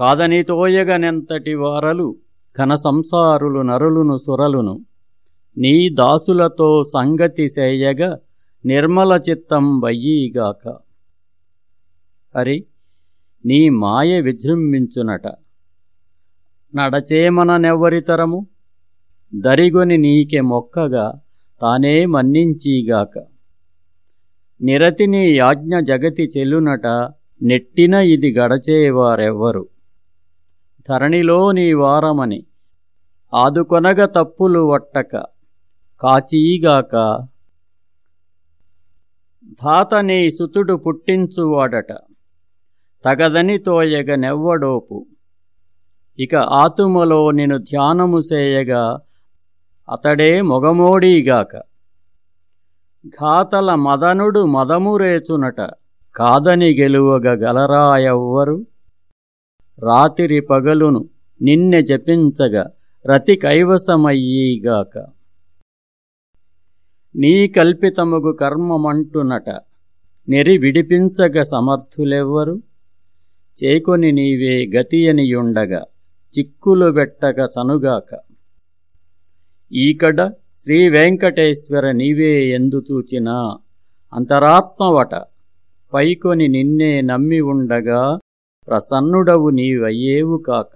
కాదని తోయగనెంతటి వారలు ఘన సంసారులు నరులును సురలును. నీ దాసులతో సంగతి సేయగ నిర్మల చిత్తం వయ్యీగాక. హరి నీ మాయ విజృంభించునట. నడచేమననెవ్వరితరము? దరిగొని నీకె మొక్కగా తానే మన్నించీగాక. నిరతి నీ యాజ్ఞ జగతి చెల్లునట నెట్టిన ఇది గడచేవారెవ్వరు. తరణిలో నీ వారమని. ఆదుకొనగ తప్పులు వట్టక కాచీగాక. ధాత నీ సుతుడు పుట్టించువాడట తగదని తోయగ నెవ్వడోపు. ఇక ఆతుమలో నేను ధ్యానము సేయగా అతడే మొగమోడీగాక. ఘాతల మదనుడు మదమురేచునట కాదని గెలువగ గలరాయవ్వరు? రాతిరి పగలును నిన్నె జపించగా రతి కైవసమయ్యిగాక. నీ కల్పితముగు కర్మమంటునట నెరి విడిపించగ సమర్థులెవ్వరు? చేకొని నీవే గతియనియుండగా చిక్కులు పెట్టక చనుగాక. ఈకడ శ్రీ వెంకటేశ్వర నీవే ఎందు చూచినా అంతరాత్మవట పైకొని నిన్నే నమ్మి ఉండగా ప్రసన్నుడవు నీవయ్యేవు కాక.